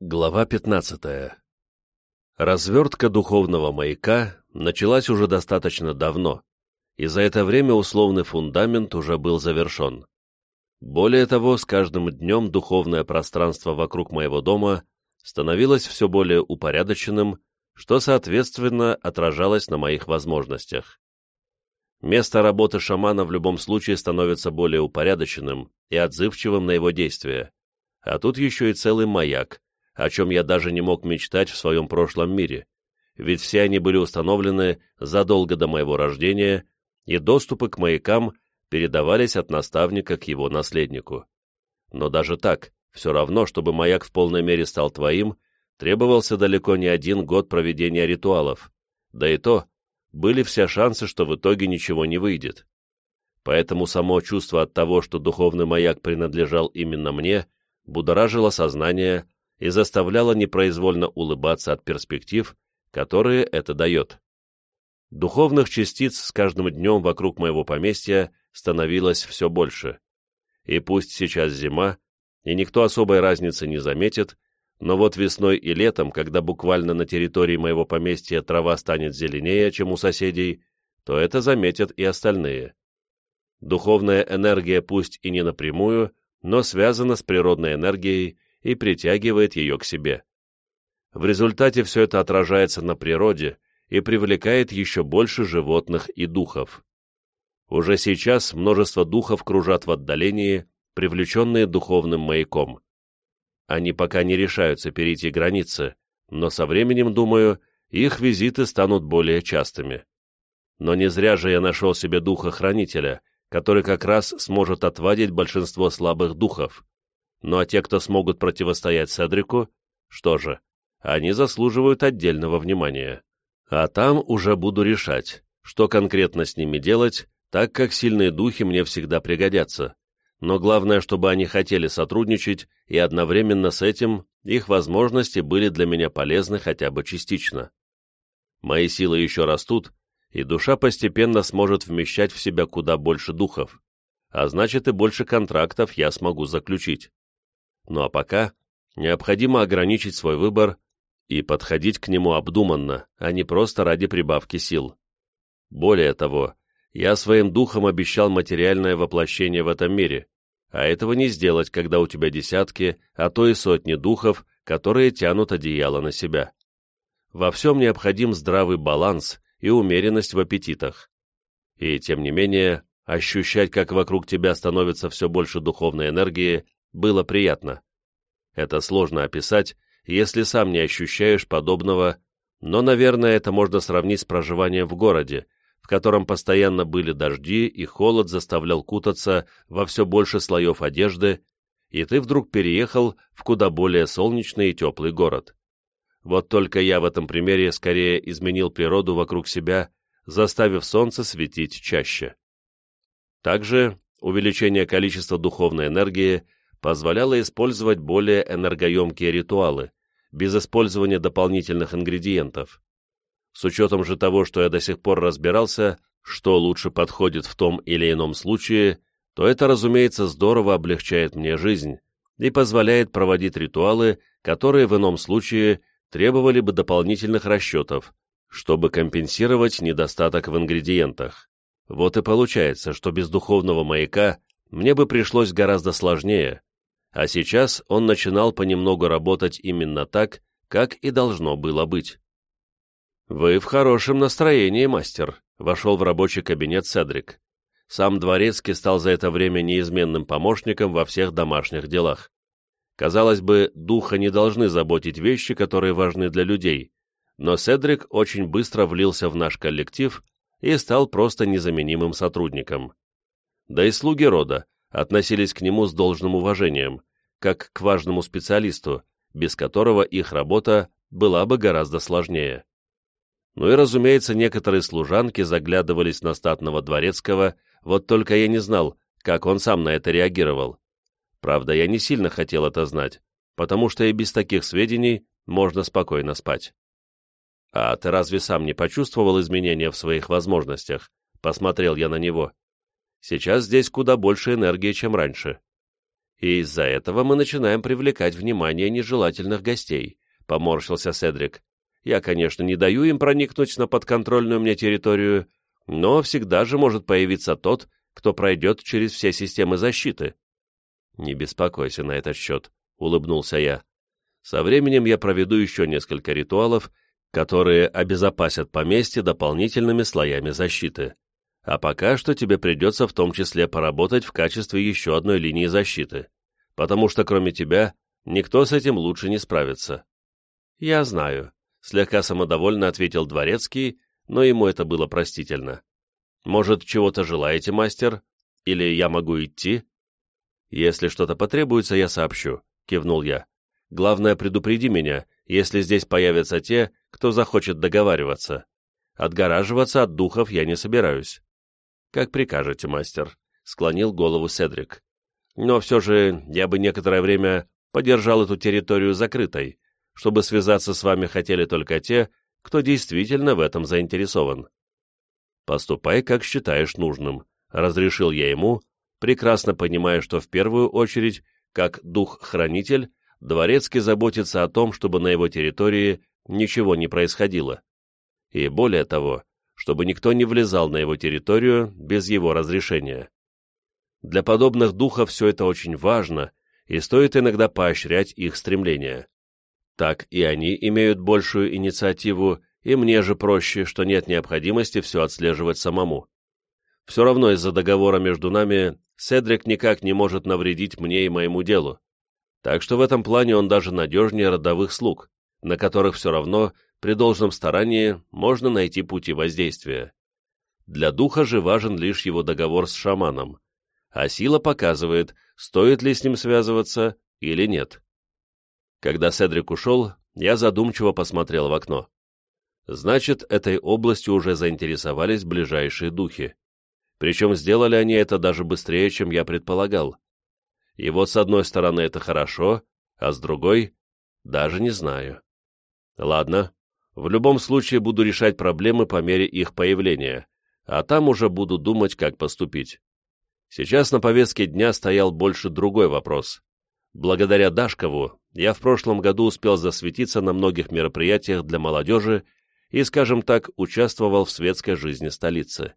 Глава 15. Развертка духовного маяка началась уже достаточно давно, и за это время условный фундамент уже был завершен. Более того, с каждым днем духовное пространство вокруг моего дома становилось все более упорядоченным, что, соответственно, отражалось на моих возможностях. Место работы шамана в любом случае становится более упорядоченным и отзывчивым на его действия, а тут еще и целый маяк, о чем я даже не мог мечтать в своем прошлом мире, ведь все они были установлены задолго до моего рождения, и доступы к маякам передавались от наставника к его наследнику. Но даже так, все равно, чтобы маяк в полной мере стал твоим, требовался далеко не один год проведения ритуалов, да и то, были все шансы, что в итоге ничего не выйдет. Поэтому само чувство от того, что духовный маяк принадлежал именно мне, будоражило сознание, и заставляла непроизвольно улыбаться от перспектив, которые это дает. Духовных частиц с каждым днем вокруг моего поместья становилось все больше. И пусть сейчас зима, и никто особой разницы не заметит, но вот весной и летом, когда буквально на территории моего поместья трава станет зеленее, чем у соседей, то это заметят и остальные. Духовная энергия пусть и не напрямую, но связана с природной энергией и притягивает ее к себе. В результате все это отражается на природе и привлекает еще больше животных и духов. Уже сейчас множество духов кружат в отдалении, привлеченные духовным маяком. Они пока не решаются перейти границы, но со временем, думаю, их визиты станут более частыми. Но не зря же я нашел себе духа-хранителя, который как раз сможет отвадить большинство слабых духов. Ну а те, кто смогут противостоять Седрику, что же, они заслуживают отдельного внимания. А там уже буду решать, что конкретно с ними делать, так как сильные духи мне всегда пригодятся. Но главное, чтобы они хотели сотрудничать, и одновременно с этим их возможности были для меня полезны хотя бы частично. Мои силы еще растут, и душа постепенно сможет вмещать в себя куда больше духов, а значит и больше контрактов я смогу заключить. Ну а пока необходимо ограничить свой выбор и подходить к нему обдуманно, а не просто ради прибавки сил. Более того, я своим духом обещал материальное воплощение в этом мире, а этого не сделать, когда у тебя десятки, а то и сотни духов, которые тянут одеяло на себя. Во всем необходим здравый баланс и умеренность в аппетитах. И, тем не менее, ощущать, как вокруг тебя становится все больше духовной энергии, было приятно. Это сложно описать, если сам не ощущаешь подобного, но, наверное, это можно сравнить с проживанием в городе, в котором постоянно были дожди и холод заставлял кутаться во все больше слоев одежды, и ты вдруг переехал в куда более солнечный и теплый город. Вот только я в этом примере скорее изменил природу вокруг себя, заставив солнце светить чаще. Также увеличение количества духовной энергии позволяло использовать более энергоемкие ритуалы, без использования дополнительных ингредиентов. С учетом же того, что я до сих пор разбирался, что лучше подходит в том или ином случае, то это, разумеется, здорово облегчает мне жизнь и позволяет проводить ритуалы, которые в ином случае требовали бы дополнительных расчетов, чтобы компенсировать недостаток в ингредиентах. Вот и получается, что без духовного маяка мне бы пришлось гораздо сложнее, а сейчас он начинал понемногу работать именно так, как и должно было быть. «Вы в хорошем настроении, мастер», — вошел в рабочий кабинет Седрик. Сам Дворецкий стал за это время неизменным помощником во всех домашних делах. Казалось бы, духа не должны заботить вещи, которые важны для людей, но Седрик очень быстро влился в наш коллектив и стал просто незаменимым сотрудником. Да и слуги рода, относились к нему с должным уважением, как к важному специалисту, без которого их работа была бы гораздо сложнее. Ну и, разумеется, некоторые служанки заглядывались на статного дворецкого, вот только я не знал, как он сам на это реагировал. Правда, я не сильно хотел это знать, потому что и без таких сведений можно спокойно спать. «А ты разве сам не почувствовал изменения в своих возможностях?» Посмотрел я на него. Сейчас здесь куда больше энергии, чем раньше. И из-за этого мы начинаем привлекать внимание нежелательных гостей», — поморщился Седрик. «Я, конечно, не даю им проникнуть на подконтрольную мне территорию, но всегда же может появиться тот, кто пройдет через все системы защиты». «Не беспокойся на этот счет», — улыбнулся я. «Со временем я проведу еще несколько ритуалов, которые обезопасят поместье дополнительными слоями защиты. А пока что тебе придется в том числе поработать в качестве еще одной линии защиты, потому что кроме тебя никто с этим лучше не справится». «Я знаю», — слегка самодовольно ответил Дворецкий, но ему это было простительно. «Может, чего-то желаете, мастер? Или я могу идти?» «Если что-то потребуется, я сообщу», — кивнул я. «Главное, предупреди меня, если здесь появятся те, кто захочет договариваться. Отгораживаться от духов я не собираюсь». «Как прикажете, мастер», — склонил голову Седрик. «Но все же я бы некоторое время подержал эту территорию закрытой, чтобы связаться с вами хотели только те, кто действительно в этом заинтересован». «Поступай, как считаешь нужным», — разрешил я ему, прекрасно понимая, что в первую очередь, как дух-хранитель, Дворецкий заботится о том, чтобы на его территории ничего не происходило. И более того, чтобы никто не влезал на его территорию без его разрешения. Для подобных духов все это очень важно, и стоит иногда поощрять их стремления. Так и они имеют большую инициативу, и мне же проще, что нет необходимости все отслеживать самому. Все равно из-за договора между нами Седрик никак не может навредить мне и моему делу. Так что в этом плане он даже надежнее родовых слуг, на которых все равно, при должном старании, можно найти пути воздействия. Для духа же важен лишь его договор с шаманом, а сила показывает, стоит ли с ним связываться или нет. Когда Седрик ушел, я задумчиво посмотрел в окно. Значит, этой областью уже заинтересовались ближайшие духи. Причем сделали они это даже быстрее, чем я предполагал. И вот с одной стороны это хорошо, а с другой — даже не знаю. Ладно, в любом случае буду решать проблемы по мере их появления, а там уже буду думать, как поступить. Сейчас на повестке дня стоял больше другой вопрос. Благодаря Дашкову я в прошлом году успел засветиться на многих мероприятиях для молодежи и, скажем так, участвовал в светской жизни столицы.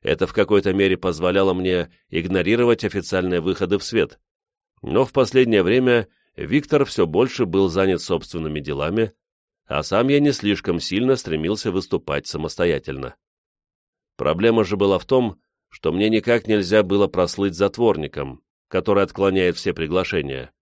Это в какой-то мере позволяло мне игнорировать официальные выходы в свет. Но в последнее время Виктор все больше был занят собственными делами, а сам я не слишком сильно стремился выступать самостоятельно. Проблема же была в том, что мне никак нельзя было прослыть затворником, который отклоняет все приглашения,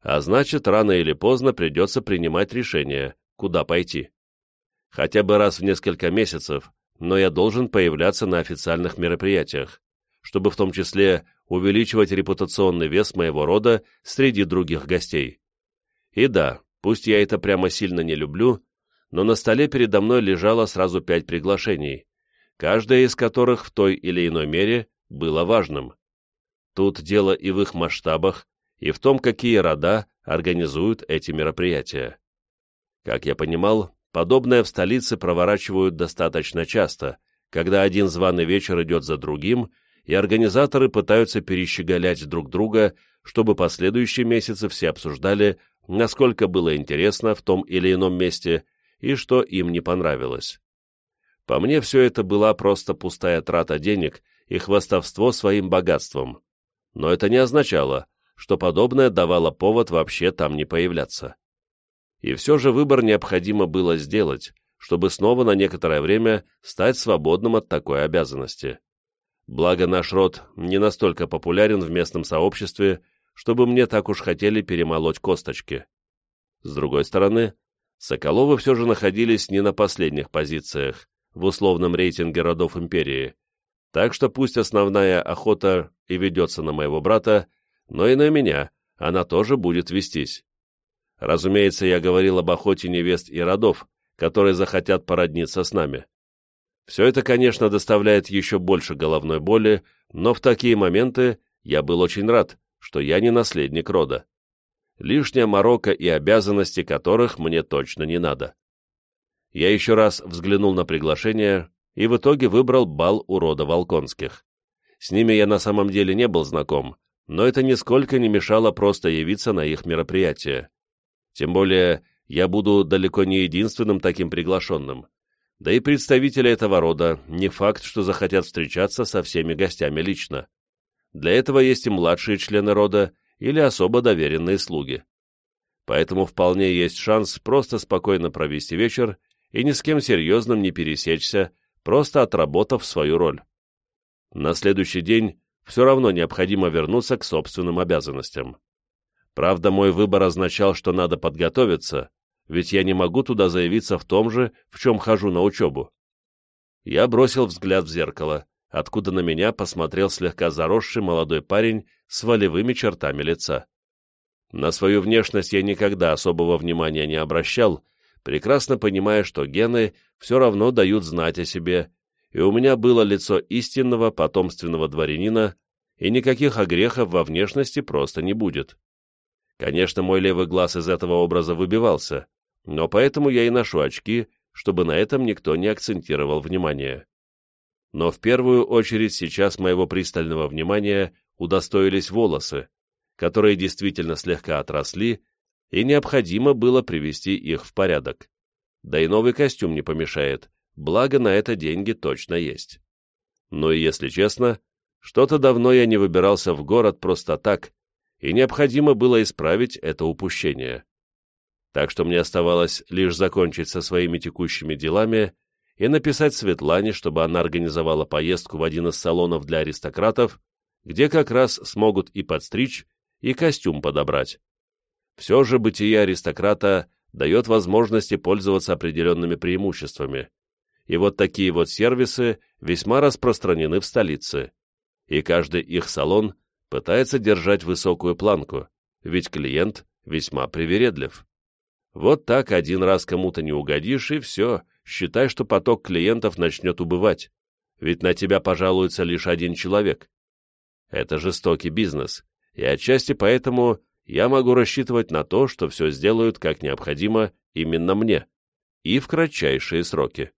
а значит, рано или поздно придется принимать решение, куда пойти. Хотя бы раз в несколько месяцев но я должен появляться на официальных мероприятиях, чтобы в том числе увеличивать репутационный вес моего рода среди других гостей. И да, пусть я это прямо сильно не люблю, но на столе передо мной лежало сразу пять приглашений, каждое из которых в той или иной мере было важным. Тут дело и в их масштабах, и в том, какие рода организуют эти мероприятия. Как я понимал, Подобное в столице проворачивают достаточно часто, когда один званый вечер идет за другим, и организаторы пытаются перещеголять друг друга, чтобы последующие месяцы все обсуждали, насколько было интересно в том или ином месте и что им не понравилось. По мне, все это была просто пустая трата денег и хвастовство своим богатством. Но это не означало, что подобное давало повод вообще там не появляться. И все же выбор необходимо было сделать, чтобы снова на некоторое время стать свободным от такой обязанности. Благо наш род не настолько популярен в местном сообществе, чтобы мне так уж хотели перемолоть косточки. С другой стороны, Соколовы все же находились не на последних позициях в условном рейтинге родов империи, так что пусть основная охота и ведется на моего брата, но и на меня она тоже будет вестись. Разумеется, я говорил об охоте невест и родов, которые захотят породниться с нами. Все это, конечно, доставляет еще больше головной боли, но в такие моменты я был очень рад, что я не наследник рода. Лишняя морока и обязанности которых мне точно не надо. Я еще раз взглянул на приглашение и в итоге выбрал бал у рода Волконских. С ними я на самом деле не был знаком, но это нисколько не мешало просто явиться на их мероприятие. Тем более, я буду далеко не единственным таким приглашенным. Да и представители этого рода не факт, что захотят встречаться со всеми гостями лично. Для этого есть и младшие члены рода или особо доверенные слуги. Поэтому вполне есть шанс просто спокойно провести вечер и ни с кем серьезным не пересечься, просто отработав свою роль. На следующий день все равно необходимо вернуться к собственным обязанностям. Правда, мой выбор означал, что надо подготовиться, ведь я не могу туда заявиться в том же, в чем хожу на учебу. Я бросил взгляд в зеркало, откуда на меня посмотрел слегка заросший молодой парень с волевыми чертами лица. На свою внешность я никогда особого внимания не обращал, прекрасно понимая, что гены все равно дают знать о себе, и у меня было лицо истинного потомственного дворянина, и никаких огрехов во внешности просто не будет. Конечно, мой левый глаз из этого образа выбивался, но поэтому я и ношу очки, чтобы на этом никто не акцентировал внимание. Но в первую очередь сейчас моего пристального внимания удостоились волосы, которые действительно слегка отросли, и необходимо было привести их в порядок. Да и новый костюм не помешает, благо на это деньги точно есть. Но и если честно, что-то давно я не выбирался в город просто так, и необходимо было исправить это упущение. Так что мне оставалось лишь закончить со своими текущими делами и написать Светлане, чтобы она организовала поездку в один из салонов для аристократов, где как раз смогут и подстричь, и костюм подобрать. Все же бытие аристократа дает возможности пользоваться определенными преимуществами, и вот такие вот сервисы весьма распространены в столице, и каждый их салон пытается держать высокую планку, ведь клиент весьма привередлив. Вот так один раз кому-то не угодишь, и все, считай, что поток клиентов начнет убывать, ведь на тебя пожалуется лишь один человек. Это жестокий бизнес, и отчасти поэтому я могу рассчитывать на то, что все сделают как необходимо именно мне, и в кратчайшие сроки.